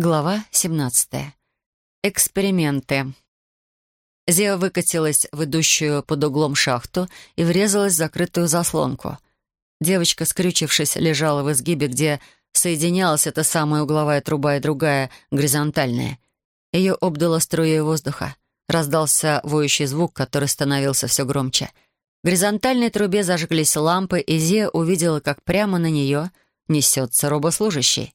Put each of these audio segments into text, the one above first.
Глава 17. Эксперименты. Зео выкатилась в идущую под углом шахту и врезалась в закрытую заслонку. Девочка, скрючившись, лежала в изгибе, где соединялась эта самая угловая труба и другая, горизонтальная. Ее обдало струей воздуха. Раздался воющий звук, который становился все громче. В горизонтальной трубе зажглись лампы, и Зея увидела, как прямо на нее несется робослужащий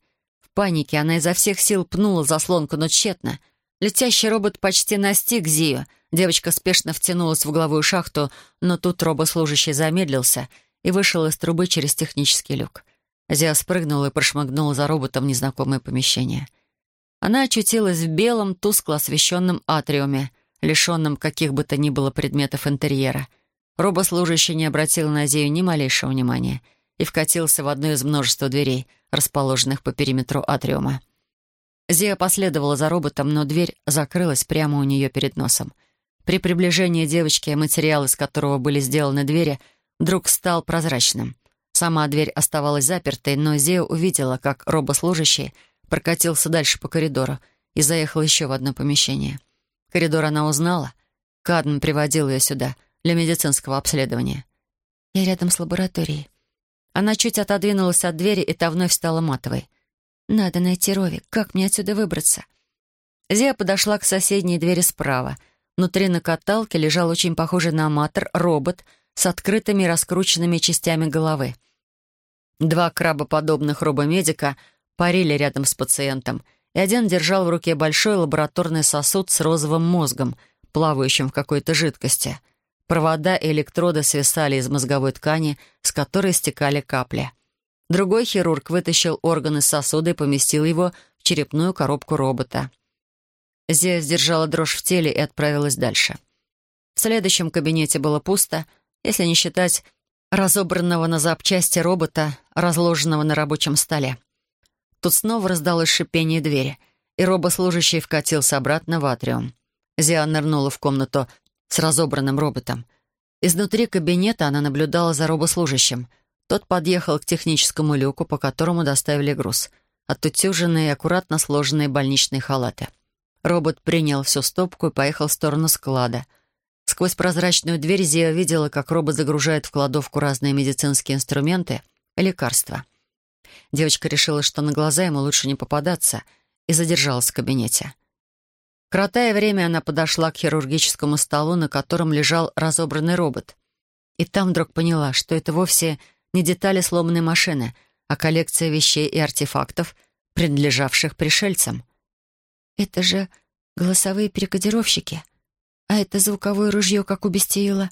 панике она изо всех сил пнула заслонку, но тщетно. Летящий робот почти настиг Зию. Девочка спешно втянулась в угловую шахту, но тут робослужащий замедлился и вышел из трубы через технический люк. Зия спрыгнула и прошмыгнула за роботом в незнакомое помещение. Она очутилась в белом, тускло освещенном атриуме, лишенном каких бы то ни было предметов интерьера. Робослужащий не обратил на Зию ни малейшего внимания — и вкатился в одну из множества дверей, расположенных по периметру атриума. Зия последовала за роботом, но дверь закрылась прямо у нее перед носом. При приближении девочки материал, из которого были сделаны двери, вдруг стал прозрачным. Сама дверь оставалась запертой, но Зия увидела, как робослужащий прокатился дальше по коридору и заехал еще в одно помещение. Коридор она узнала. Кадм приводил ее сюда для медицинского обследования. «Я рядом с лабораторией», она чуть отодвинулась от двери, и та вновь стала матовой. «Надо найти Ровик. Как мне отсюда выбраться?» Зия подошла к соседней двери справа. Внутри на каталке лежал очень похожий на аматор робот с открытыми раскрученными частями головы. Два крабоподобных робомедика парили рядом с пациентом, и один держал в руке большой лабораторный сосуд с розовым мозгом, плавающим в какой-то жидкости — Провода и электроды свисали из мозговой ткани, с которой стекали капли. Другой хирург вытащил орган из сосуда и поместил его в черепную коробку робота. Зия сдержала дрожь в теле и отправилась дальше. В следующем кабинете было пусто, если не считать разобранного на запчасти робота, разложенного на рабочем столе. Тут снова раздалось шипение двери, и робослужащий вкатился обратно в атриум. Зия нырнула в комнату с разобранным роботом. Изнутри кабинета она наблюдала за робослужащим. Тот подъехал к техническому люку, по которому доставили груз. Оттутюженные и аккуратно сложенные больничные халаты. Робот принял всю стопку и поехал в сторону склада. Сквозь прозрачную дверь Зия видела, как робот загружает в кладовку разные медицинские инструменты и лекарства. Девочка решила, что на глаза ему лучше не попадаться, и задержалась в кабинете. Кротая время, она подошла к хирургическому столу, на котором лежал разобранный робот. И там вдруг поняла, что это вовсе не детали сломанной машины, а коллекция вещей и артефактов, принадлежавших пришельцам. «Это же голосовые перекодировщики. А это звуковое ружье, как у Бестиила».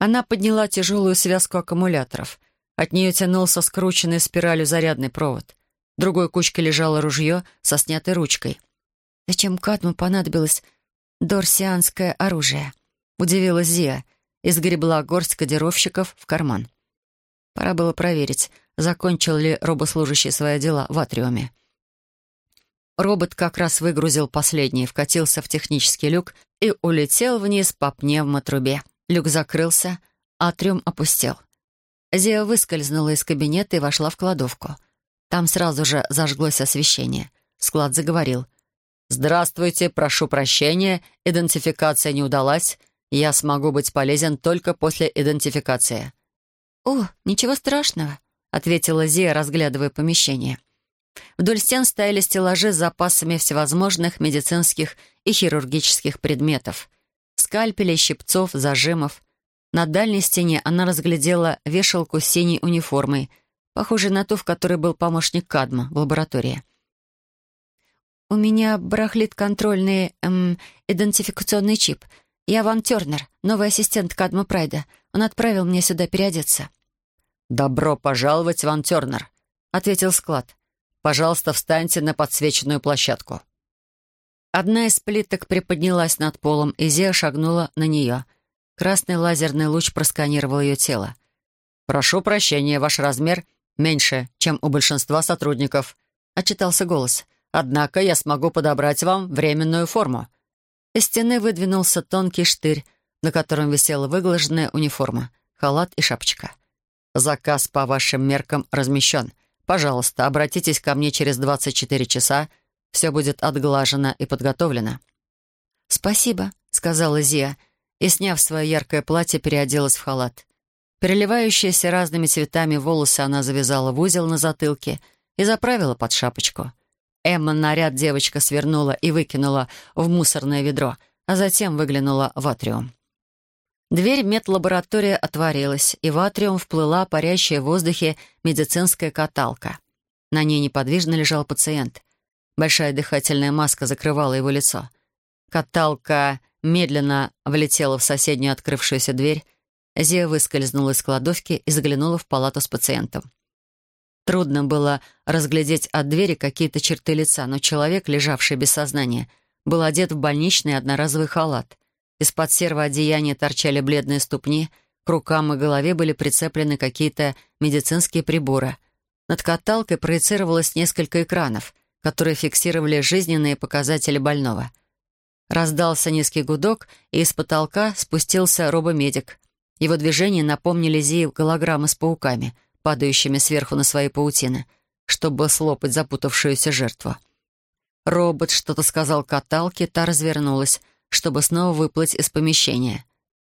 Она подняла тяжелую связку аккумуляторов. От нее тянулся скрученный спиралью зарядный провод. В другой кучке лежало ружье со снятой ручкой — Зачем Катму понадобилось дорсианское оружие? Удивилась Зия и сгребла горсть кодировщиков в карман. Пора было проверить, закончил ли робослужащий свои дела в атриуме. Робот как раз выгрузил последний, вкатился в технический люк и улетел вниз по пневмотрубе. Люк закрылся, атриум опустел. Зия выскользнула из кабинета и вошла в кладовку. Там сразу же зажглось освещение. Склад заговорил — «Здравствуйте, прошу прощения, идентификация не удалась. Я смогу быть полезен только после идентификации». «О, ничего страшного», — ответила Зия, разглядывая помещение. Вдоль стен стояли стеллажи с запасами всевозможных медицинских и хирургических предметов. Скальпелей, щипцов, зажимов. На дальней стене она разглядела вешалку с синей униформой, похожей на ту, в которой был помощник Кадма в лаборатории. «У меня барахлит контрольный, эм, идентификационный чип. Я Ван Тернер, новый ассистент Кадма Прайда. Он отправил меня сюда переодеться». «Добро пожаловать, Ван Тернер», — ответил склад. «Пожалуйста, встаньте на подсвеченную площадку». Одна из плиток приподнялась над полом, и Зия шагнула на нее. Красный лазерный луч просканировал ее тело. «Прошу прощения, ваш размер меньше, чем у большинства сотрудников», — отчитался голос. «Голос». Однако я смогу подобрать вам временную форму». Из стены выдвинулся тонкий штырь, на котором висела выглаженная униформа, халат и шапочка. «Заказ по вашим меркам размещен. Пожалуйста, обратитесь ко мне через 24 часа Все будет отглажено и подготовлено». «Спасибо», — сказала Зия, и, сняв свое яркое платье, переоделась в халат. Переливающиеся разными цветами волосы она завязала в узел на затылке и заправила под шапочку. Эмма наряд девочка свернула и выкинула в мусорное ведро, а затем выглянула в атриум. Дверь медлаборатории отворилась, и в атриум вплыла парящая в воздухе медицинская каталка. На ней неподвижно лежал пациент. Большая дыхательная маска закрывала его лицо. Каталка медленно влетела в соседнюю открывшуюся дверь. Зия выскользнула из кладовки и заглянула в палату с пациентом. Трудно было разглядеть от двери какие-то черты лица, но человек, лежавший без сознания, был одет в больничный одноразовый халат. Из-под серого одеяния торчали бледные ступни, к рукам и голове были прицеплены какие-то медицинские приборы. Над каталкой проецировалось несколько экранов, которые фиксировали жизненные показатели больного. Раздался низкий гудок, и из потолка спустился робомедик. Его движения напомнили Зии голограммы с пауками, падающими сверху на свои паутины, чтобы слопать запутавшуюся жертву. Робот что-то сказал каталке, та развернулась, чтобы снова выплыть из помещения.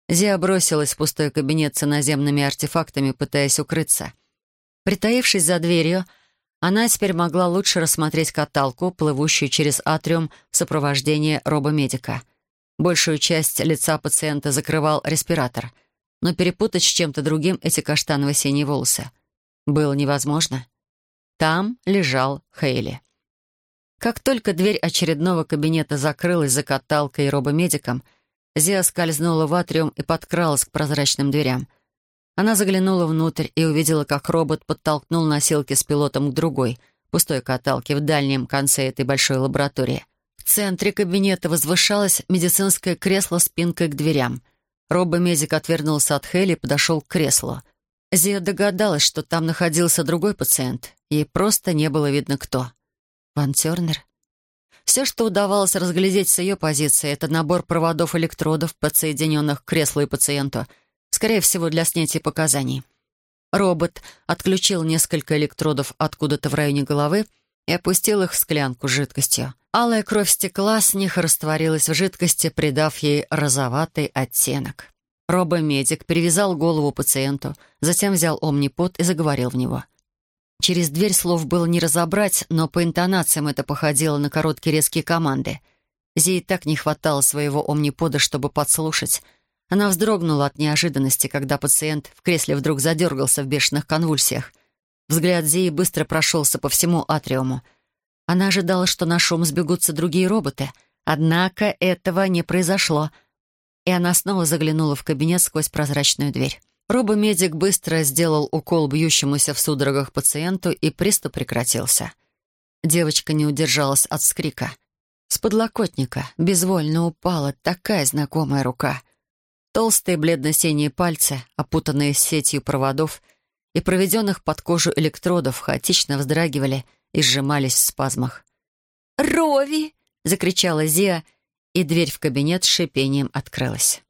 Зия бросилась в пустой кабинет с иноземными артефактами, пытаясь укрыться. Притаившись за дверью, она теперь могла лучше рассмотреть каталку, плывущую через атриум в сопровождении робомедика. Большую часть лица пациента закрывал респиратор, но перепутать с чем-то другим эти каштаново-синие волосы было невозможно. Там лежал Хейли. Как только дверь очередного кабинета закрылась за каталкой и робомедиком, Зия скользнула в атриум и подкралась к прозрачным дверям — она заглянула внутрь и увидела, как робот подтолкнул носилки с пилотом к другой, пустой каталке в дальнем конце этой большой лаборатории. В центре кабинета возвышалось медицинское кресло спинкой к дверям. Робомедик отвернулся от Хелли и подошел к креслу. Зия догадалась, что там находился другой пациент. Ей просто не было видно, кто. Ван Тернер? Все, что удавалось разглядеть с ее позиции, это набор проводов-электродов, подсоединенных к креслу и пациенту — Скорее всего, для снятия показаний. Робот отключил несколько электродов откуда-то в районе головы и опустил их в склянку с жидкостью. Алая кровь стекла с них растворилась в жидкости, придав ей розоватый оттенок. Робомедик перевязал голову пациенту, затем взял омнипод и заговорил в него. Через дверь слов было не разобрать, но по интонациям это походило на короткие резкие команды. Зии так не хватало своего омнипода, чтобы подслушать — она вздрогнула от неожиданности, когда пациент в кресле вдруг задергался в бешеных конвульсиях. Взгляд Зии быстро прошелся по всему атриуму. Она ожидала, что на шум сбегутся другие роботы, однако этого не произошло. И она снова заглянула в кабинет сквозь прозрачную дверь. Робомедик быстро сделал укол бьющемуся в судорогах пациенту, и приступ прекратился. Девочка не удержалась от скрика. С подлокотника безвольно упала такая знакомая рука — Толстые бледно-синие пальцы, опутанные сетью проводов и проведенных под кожу электродов, хаотично вздрагивали и сжимались в спазмах. «Рови!» — закричала Зия, и дверь в кабинет с шипением открылась.